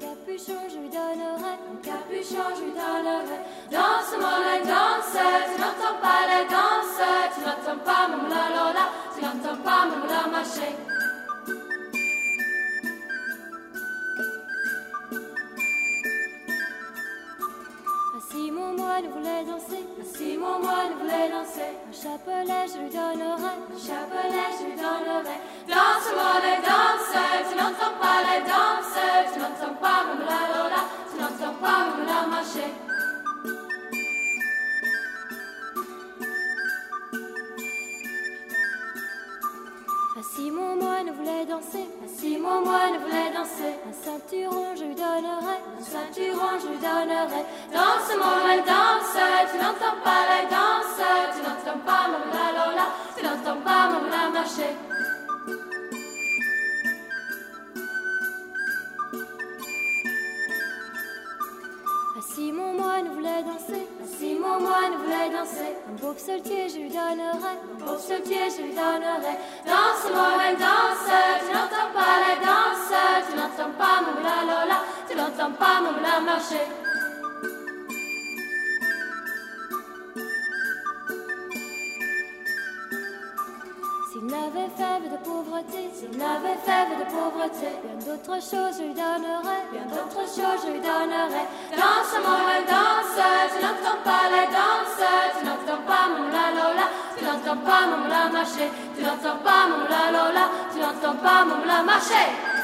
capuchon, je lui donnerai. Mon capuchon, je lui donnerai. Danse-moi la danse, tu n'entends pas la danse, tu n'entends pas mon la la tu n'entends pas mon la marcher. Si mon moine voulait danser, si mon moine voulait danser, un chapelet je lui donnerai, un chapelet je lui donnerai. Danse-moi la Si mon moine voulait danser, si mon moine voulait danser, un ceinturon je lui donnerai, un ceinturon je lui donnerai. Danse mon moine, danse, tu n'entends pas la danse, danser, un beau psaltier je lui donnerai, un beau psaltier je lui donnerai. Danse moine, danse, tu n'entends pas la danse, tu n'entends pas mon la la tu n'entends pas mon la marcher. S'il n'avait fève de pauvreté, s'il n'avait fève de pauvreté, bien d'autres choses je lui donnerais, bien d'autres choses je lui donnerais. Danse mon danse, n'entends pas mon la marcher, tu n'entends pas mon la la tu n'entends pas mon la marcher.